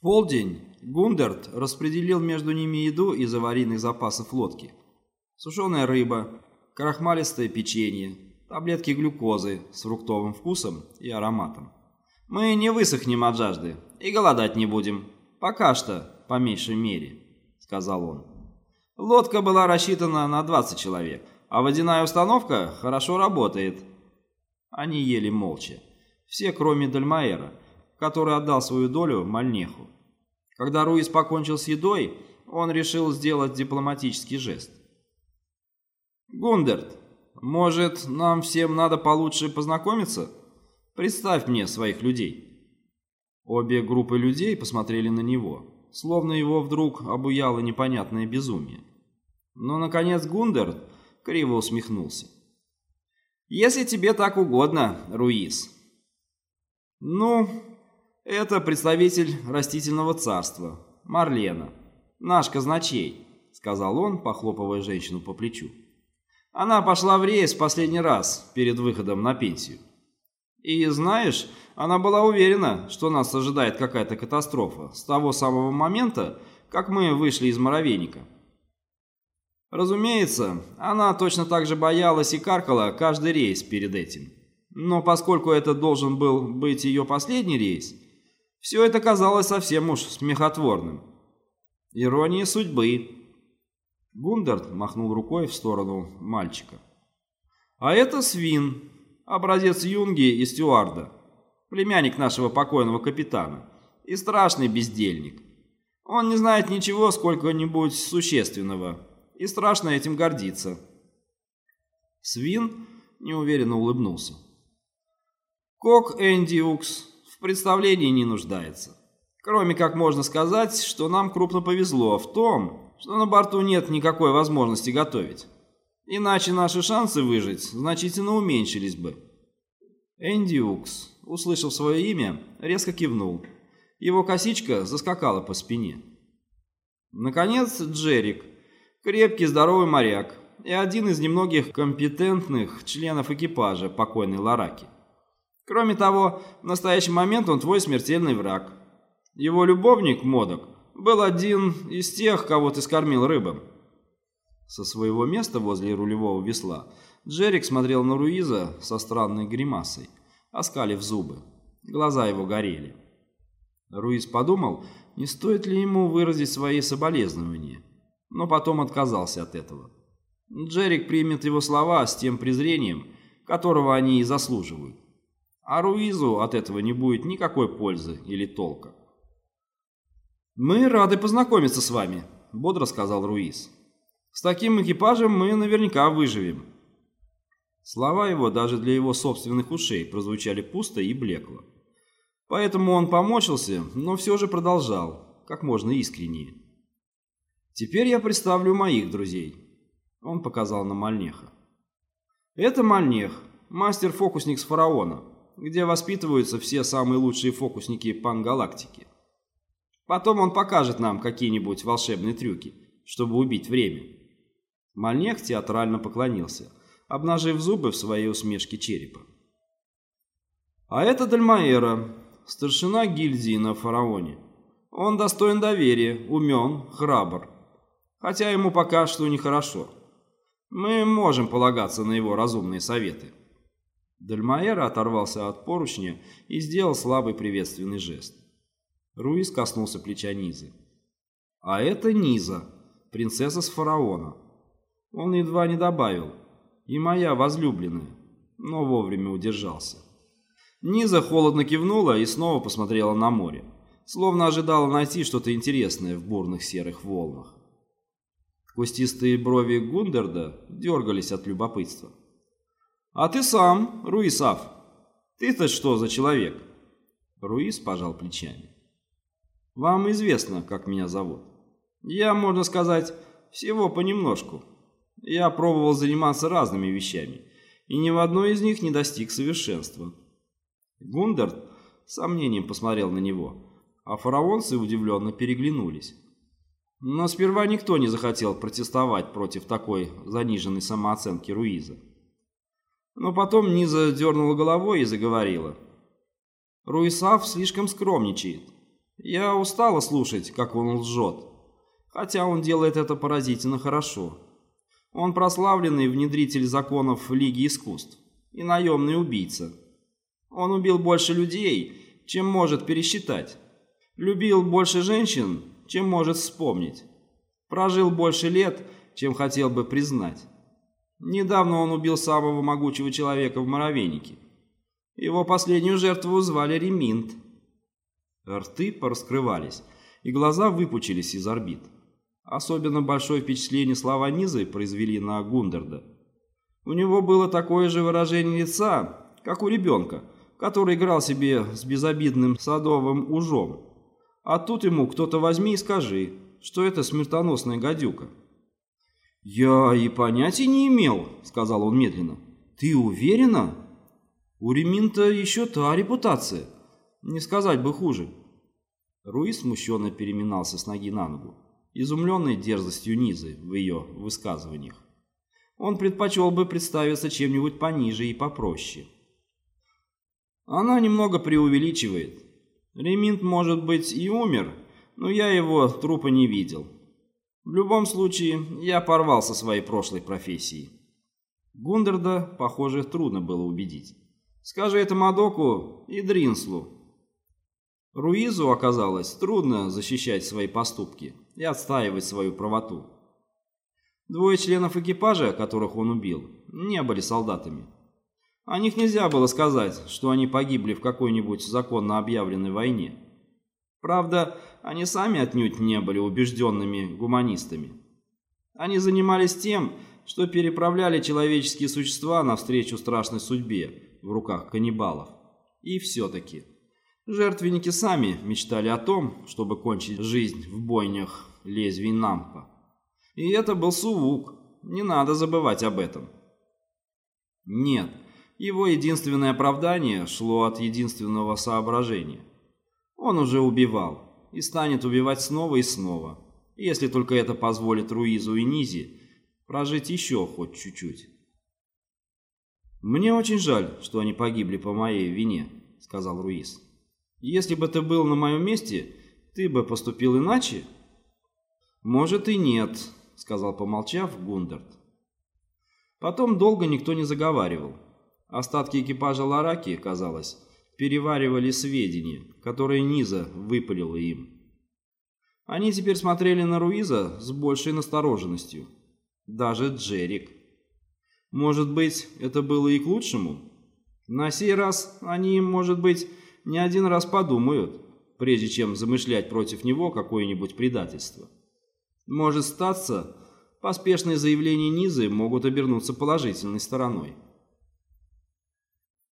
В полдень Гундерт распределил между ними еду из аварийных запасов лодки. Сушеная рыба, крахмалистое печенье, таблетки глюкозы с фруктовым вкусом и ароматом. Мы не высохнем от жажды и голодать не будем. Пока что, по меньшей мере, сказал он. Лодка была рассчитана на 20 человек, а водяная установка хорошо работает. Они ели молча. Все, кроме Дальмаэра, который отдал свою долю Мальнеху. Когда Руис покончил с едой, он решил сделать дипломатический жест. «Гундерт, может, нам всем надо получше познакомиться? Представь мне своих людей». Обе группы людей посмотрели на него, словно его вдруг обуяло непонятное безумие. Но, наконец, Гундерт криво усмехнулся. «Если тебе так угодно, Руис». «Ну, это представитель растительного царства, Марлена, наш казначей», — сказал он, похлопывая женщину по плечу. «Она пошла в рейс в последний раз перед выходом на пенсию. И знаешь, она была уверена, что нас ожидает какая-то катастрофа с того самого момента, как мы вышли из муравейника». Разумеется, она точно так же боялась и каркала каждый рейс перед этим. Но поскольку это должен был быть ее последний рейс, все это казалось совсем уж смехотворным. Ирония судьбы. Гундарт махнул рукой в сторону мальчика. А это Свин, образец Юнги и Стюарда, племянник нашего покойного капитана и страшный бездельник. Он не знает ничего сколько-нибудь существенного и страшно этим гордиться. Свин неуверенно улыбнулся. Кок Эндиукс в представлении не нуждается. Кроме как можно сказать, что нам крупно повезло в том, что на борту нет никакой возможности готовить. Иначе наши шансы выжить значительно уменьшились бы. Эндиукс, услышав свое имя, резко кивнул. Его косичка заскакала по спине. Наконец, Джерик, крепкий здоровый моряк и один из немногих компетентных членов экипажа покойной Лараки. Кроме того, в настоящий момент он твой смертельный враг. Его любовник, Модок, был один из тех, кого ты скормил рыбам. Со своего места возле рулевого весла Джерик смотрел на Руиза со странной гримасой, оскалив зубы. Глаза его горели. Руиз подумал, не стоит ли ему выразить свои соболезнования, но потом отказался от этого. Джерик примет его слова с тем презрением, которого они и заслуживают а Руизу от этого не будет никакой пользы или толка. «Мы рады познакомиться с вами», — бодро сказал Руиз. «С таким экипажем мы наверняка выживем». Слова его даже для его собственных ушей прозвучали пусто и блекло. Поэтому он помочился, но все же продолжал, как можно искреннее. «Теперь я представлю моих друзей», — он показал на Мальнеха. «Это Мальнех, мастер-фокусник с фараона, где воспитываются все самые лучшие фокусники пангалактики. Потом он покажет нам какие-нибудь волшебные трюки, чтобы убить время. Мальнех театрально поклонился, обнажив зубы в своей усмешке черепа. А это Дальмаэра, старшина гильдии на фараоне. Он достоин доверия, умен, храбр. Хотя ему пока что нехорошо. Мы можем полагаться на его разумные советы. Дальмаэра оторвался от поручня и сделал слабый приветственный жест. Руис коснулся плеча Низы. «А это Низа, принцесса с фараона». Он едва не добавил «и моя возлюбленная», но вовремя удержался. Низа холодно кивнула и снова посмотрела на море, словно ожидала найти что-то интересное в бурных серых волнах. Кустистые брови Гундерда дергались от любопытства. «А ты сам, Руисав, ты-то что за человек?» Руис пожал плечами. «Вам известно, как меня зовут. Я, можно сказать, всего понемножку. Я пробовал заниматься разными вещами, и ни в одной из них не достиг совершенства». Гундард с сомнением посмотрел на него, а фараонцы удивленно переглянулись. Но сперва никто не захотел протестовать против такой заниженной самооценки Руиза. Но потом Низа дернула головой и заговорила. Руисав слишком скромничает. Я устала слушать, как он лжет, хотя он делает это поразительно хорошо. Он прославленный внедритель законов Лиги искусств и наемный убийца. Он убил больше людей, чем может пересчитать. Любил больше женщин, чем может вспомнить. Прожил больше лет, чем хотел бы признать. Недавно он убил самого могучего человека в Моровейнике. Его последнюю жертву звали Реминт. Рты пораскрывались, и глаза выпучились из орбит. Особенно большое впечатление слова Низы произвели на Гундерда. У него было такое же выражение лица, как у ребенка, который играл себе с безобидным садовым ужом. А тут ему кто-то возьми и скажи, что это смертоносная гадюка. «Я и понятия не имел», — сказал он медленно. «Ты уверена?» «У Реминта еще та репутация. Не сказать бы хуже». Руи смущенно переминался с ноги на ногу, изумленный дерзостью Низы в ее высказываниях. Он предпочел бы представиться чем-нибудь пониже и попроще. Она немного преувеличивает. Реминт, может быть, и умер, но я его трупа не видел. В любом случае, я порвал со своей прошлой профессией. Гундерда, похоже, трудно было убедить. Скажи это Мадоку и Дринслу. Руизу оказалось трудно защищать свои поступки и отстаивать свою правоту. Двое членов экипажа, которых он убил, не были солдатами. О них нельзя было сказать, что они погибли в какой-нибудь законно объявленной войне. Правда, они сами отнюдь не были убежденными гуманистами. Они занимались тем, что переправляли человеческие существа навстречу страшной судьбе в руках каннибалов. И все-таки жертвенники сами мечтали о том, чтобы кончить жизнь в бойнях лезвий Нампа. И это был Сувук, не надо забывать об этом. Нет, его единственное оправдание шло от единственного соображения. Он уже убивал и станет убивать снова и снова, если только это позволит Руизу и Низи прожить еще хоть чуть-чуть. «Мне очень жаль, что они погибли по моей вине», — сказал Руиз. «Если бы ты был на моем месте, ты бы поступил иначе?» «Может и нет», — сказал, помолчав, Гундарт. Потом долго никто не заговаривал. Остатки экипажа Лараки, казалось, переваривали сведения, которые Низа выпалила им. Они теперь смотрели на Руиза с большей настороженностью. Даже Джерик. Может быть, это было и к лучшему? На сей раз они, может быть, не один раз подумают, прежде чем замышлять против него какое-нибудь предательство. Может статься, поспешные заявления Низы могут обернуться положительной стороной.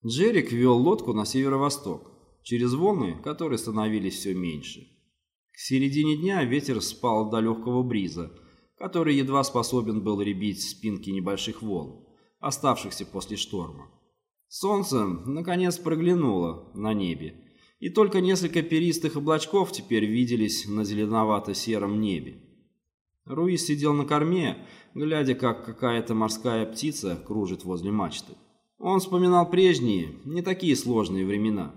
Джерик вел лодку на северо-восток, через волны, которые становились все меньше. К середине дня ветер спал до легкого бриза, который едва способен был ребить спинки небольших волн, оставшихся после шторма. Солнце, наконец, проглянуло на небе, и только несколько перистых облачков теперь виделись на зеленовато-сером небе. Руис сидел на корме, глядя, как какая-то морская птица кружит возле мачты. Он вспоминал прежние, не такие сложные времена.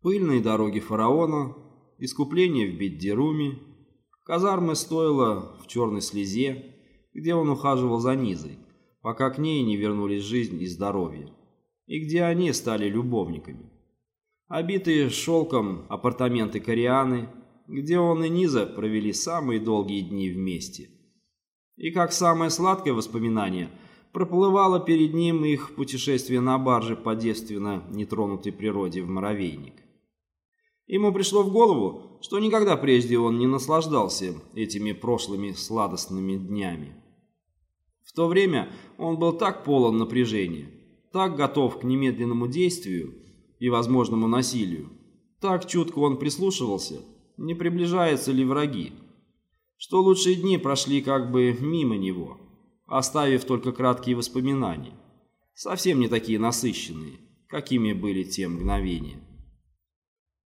Пыльные дороги фараона, искупление в Биддеруме, казармы стоило в черной слезе, где он ухаживал за Низой, пока к ней не вернулись жизнь и здоровье, и где они стали любовниками. Обитые шелком апартаменты Корианы, где он и Низа провели самые долгие дни вместе. И как самое сладкое воспоминание – проплывало перед ним их путешествие на барже по девственно нетронутой природе в Моровейник. Ему пришло в голову, что никогда прежде он не наслаждался этими прошлыми сладостными днями. В то время он был так полон напряжения, так готов к немедленному действию и возможному насилию, так чутко он прислушивался, не приближаются ли враги, что лучшие дни прошли как бы мимо него оставив только краткие воспоминания, совсем не такие насыщенные, какими были те мгновения.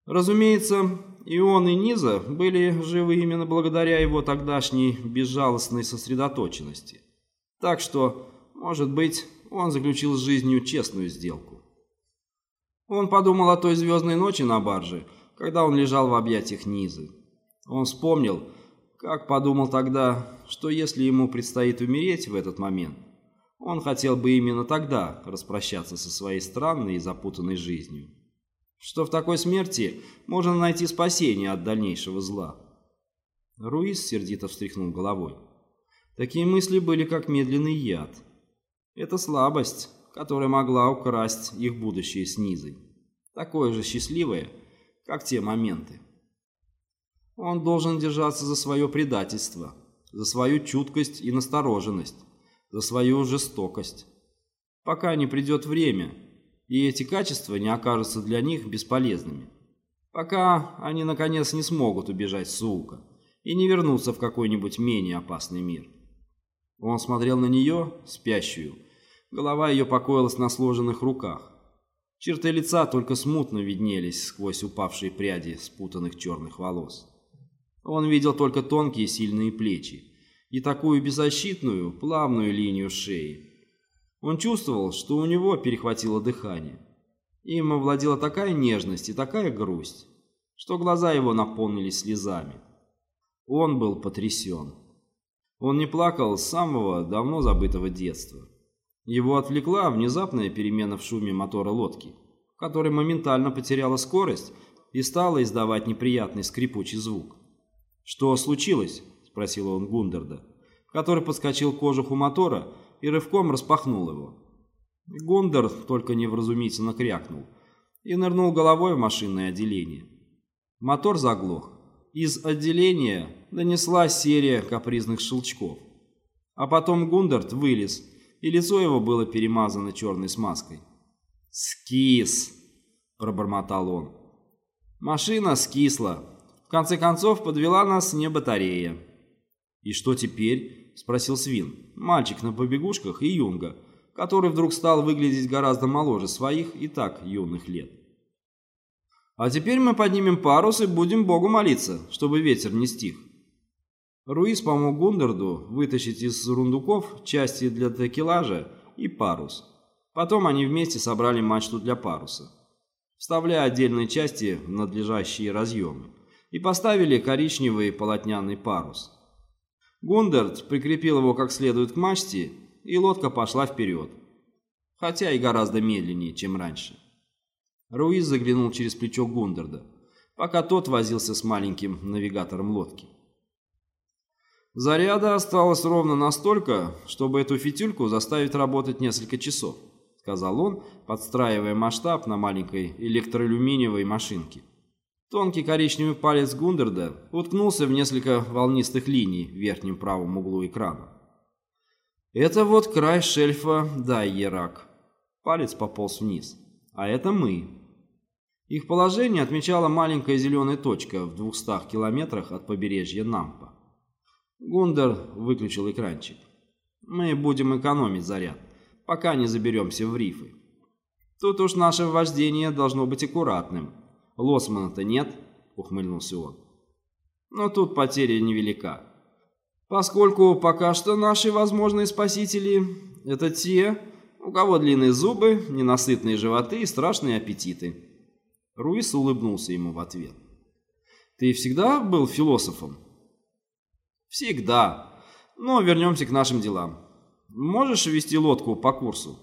Разумеется, и он, и Низа были живы именно благодаря его тогдашней безжалостной сосредоточенности. Так что, может быть, он заключил с жизнью честную сделку. Он подумал о той звездной ночи на барже, когда он лежал в объятиях Низы. Он вспомнил, как подумал тогда, что если ему предстоит умереть в этот момент, он хотел бы именно тогда распрощаться со своей странной и запутанной жизнью. Что в такой смерти можно найти спасение от дальнейшего зла. Руис сердито встряхнул головой. Такие мысли были как медленный яд. Это слабость, которая могла украсть их будущее с Низой. Такое же счастливое, как те моменты. Он должен держаться за свое предательство, за свою чуткость и настороженность, за свою жестокость. Пока не придет время, и эти качества не окажутся для них бесполезными. Пока они, наконец, не смогут убежать с Суука и не вернуться в какой-нибудь менее опасный мир. Он смотрел на нее, спящую. Голова ее покоилась на сложенных руках. Черты лица только смутно виднелись сквозь упавшие пряди спутанных черных волос. Он видел только тонкие сильные плечи и такую беззащитную, плавную линию шеи. Он чувствовал, что у него перехватило дыхание. Им овладела такая нежность и такая грусть, что глаза его наполнились слезами. Он был потрясен. Он не плакал с самого давно забытого детства. Его отвлекла внезапная перемена в шуме мотора лодки, которая моментально потеряла скорость и стала издавать неприятный скрипучий звук. «Что случилось?» – спросил он Гундерда, который подскочил к кожуху мотора и рывком распахнул его. Гундер только невразумительно крякнул и нырнул головой в машинное отделение. Мотор заглох. Из отделения донеслась серия капризных щелчков. А потом Гундерт вылез, и лицо его было перемазано черной смазкой. «Скис!» – пробормотал он. Машина скисла, конце концов, подвела нас не батарея. «И что теперь?» – спросил Свин, мальчик на побегушках и Юнга, который вдруг стал выглядеть гораздо моложе своих и так юных лет. «А теперь мы поднимем парус и будем Богу молиться, чтобы ветер не стих». Руис помог Гундерду вытащить из рундуков части для текелажа и парус. Потом они вместе собрали мачту для паруса, вставляя отдельные части в надлежащие разъемы и поставили коричневый полотняный парус. Гундерт прикрепил его как следует к мачте, и лодка пошла вперед, хотя и гораздо медленнее, чем раньше. Руиз заглянул через плечо Гундерда, пока тот возился с маленьким навигатором лодки. Заряда осталось ровно настолько, чтобы эту фитюльку заставить работать несколько часов, сказал он, подстраивая масштаб на маленькой электролюминиевой машинке. Тонкий коричневый палец Гундерда уткнулся в несколько волнистых линий в верхнем правом углу экрана. «Это вот край шельфа Дайерак». Палец пополз вниз. «А это мы». Их положение отмечала маленькая зеленая точка в двухстах километрах от побережья Нампа. Гундер выключил экранчик. «Мы будем экономить заряд, пока не заберемся в рифы. Тут уж наше вождение должно быть аккуратным». Лосмана-то нет, ухмыльнулся он. Но тут потеря невелика. Поскольку пока что наши возможные спасители – это те, у кого длинные зубы, ненасытные животы и страшные аппетиты. Руис улыбнулся ему в ответ. «Ты всегда был философом?» «Всегда. Но вернемся к нашим делам. Можешь вести лодку по курсу?»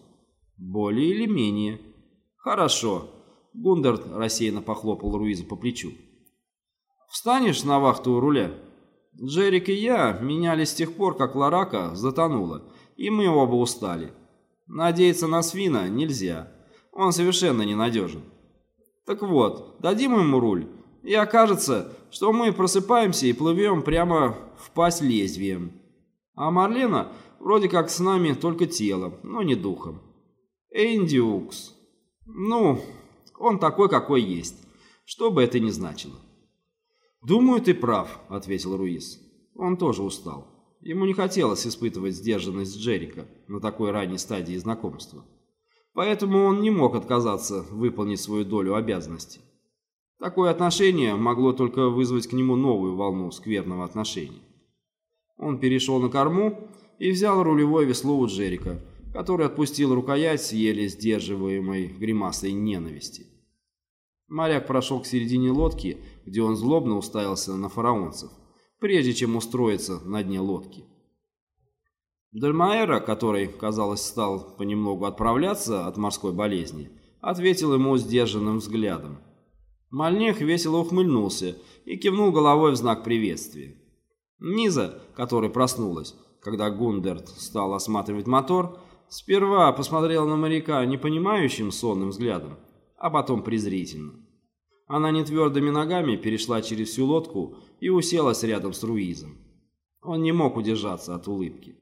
«Более или менее». «Хорошо. Гундерт рассеянно похлопал Руиза по плечу. «Встанешь на вахту у руля?» Джерик и я менялись с тех пор, как Ларака затонула, и мы оба устали. Надеяться на свина нельзя, он совершенно ненадежен. Так вот, дадим ему руль, и окажется, что мы просыпаемся и плывем прямо в пасть лезвием. А Марлена вроде как с нами только телом, но не духом. Эндиукс. Ну, он такой, какой есть, что бы это ни значило. «Думаю, ты прав», — ответил Руис. Он тоже устал. Ему не хотелось испытывать сдержанность Джерика на такой ранней стадии знакомства. Поэтому он не мог отказаться выполнить свою долю обязанностей. Такое отношение могло только вызвать к нему новую волну скверного отношения. Он перешел на корму и взял рулевое весло у Джерика, который отпустил рукоять с еле сдерживаемой гримасой ненависти. Моряк прошел к середине лодки, где он злобно уставился на фараонцев, прежде чем устроиться на дне лодки. Дальмаэра, который, казалось, стал понемногу отправляться от морской болезни, ответил ему сдержанным взглядом. Мальнех весело ухмыльнулся и кивнул головой в знак приветствия. Низа, которая проснулась, когда Гундерт стал осматривать мотор, сперва посмотрела на моряка непонимающим сонным взглядом, а потом презрительно. Она нетвердыми ногами перешла через всю лодку и уселась рядом с Руизом. Он не мог удержаться от улыбки.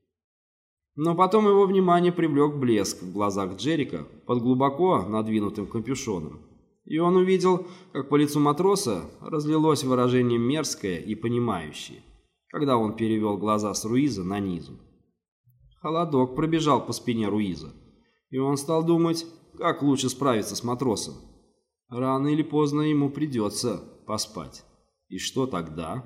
Но потом его внимание привлек блеск в глазах Джерика под глубоко надвинутым капюшоном. И он увидел, как по лицу матроса разлилось выражение мерзкое и понимающее, когда он перевел глаза с Руиза на низу. Холодок пробежал по спине Руиза, и он стал думать, как лучше справиться с матросом. Рано или поздно ему придется поспать. И что тогда?